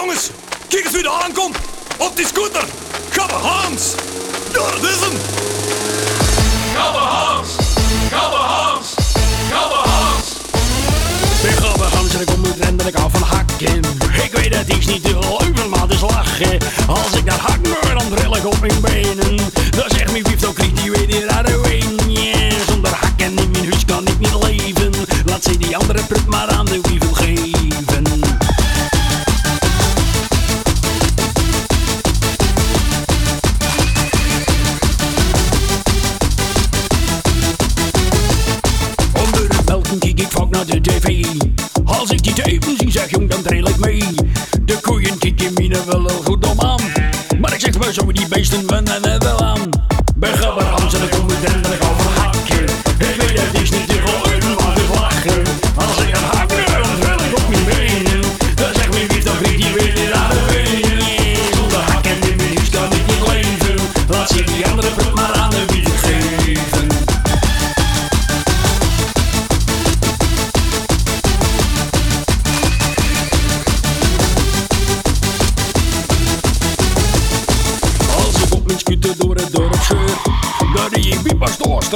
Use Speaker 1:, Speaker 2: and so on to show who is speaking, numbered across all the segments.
Speaker 1: jongens, kijk eens wie er aankomt. Op die scooter. Gabbe Hans. Daar dat is hem.
Speaker 2: Gabbe Hans, Gabbe Hans, Gabbe Hans.
Speaker 3: Ik ga bij Hans en ik kom uit rennen en ik hou van hakken. Ik weet het is niet te geloven, maar het is lachen. Als ik naar hak dan drill ik op mijn benen. Dan zegt mijn wief, dan kriegt die weer de tv. Als ik die tevens zie, zeg jong, dan drill ik mee. De koeien kikken mine wel goed om aan. Maar ik zeg maar zo, die beesten wennen er wel aan.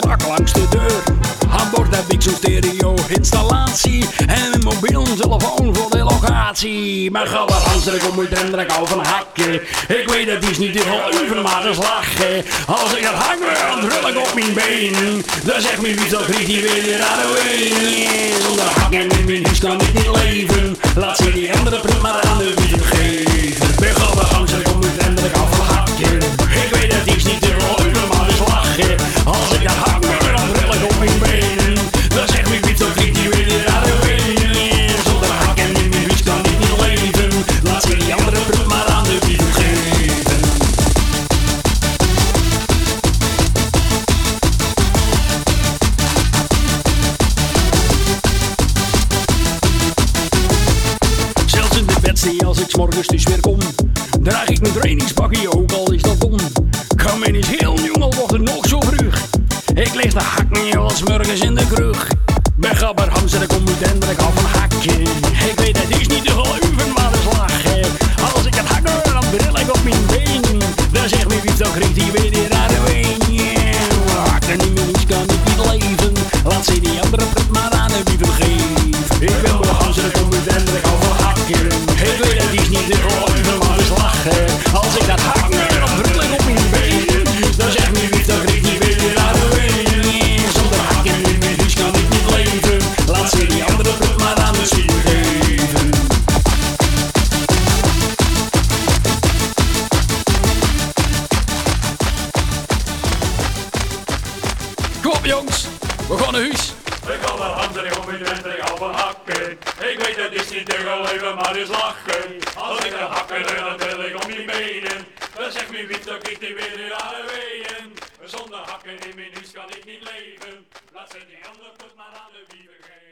Speaker 3: Strak langs de deur. Aan heb ik zo'n stereo installatie En mobiel telefoon voor de locatie. Maar ga ik om uit en ik hou van hakken Ik weet het is niet te geloven maar is lachen. Als ik het hang weer dan ik op mijn been Dan zegt mijn wief dat kriegt hij weer aan de ween. Zonder hakken in mijn huis kan ik niet leven ik 's morgens dus weer kom Draag ik mijn trainingspakje ook al is dat dom. Me eens heel jong al wordt het nog zo vroeg. Ik lig de hak niet als morgens in de kroeg. Ben gabber Hans en ik kom uit en ik hou van hakken Ik weet het is niet te geloven maar het is lachen op
Speaker 1: jongens, we gaan naar huis.
Speaker 2: Ik ga naar Hans en ik kom in de en ik hou van hakken. Ik weet het is niet te geloven, maar is lachen. Als ik een hakken dan tril ik om mijn benen. Dan zegt mijn wief, dan kriegt hij weer aan de ween. Zonder hakken in mijn huis kan ik niet leven. Laat ze die andere put maar aan de wieven geven.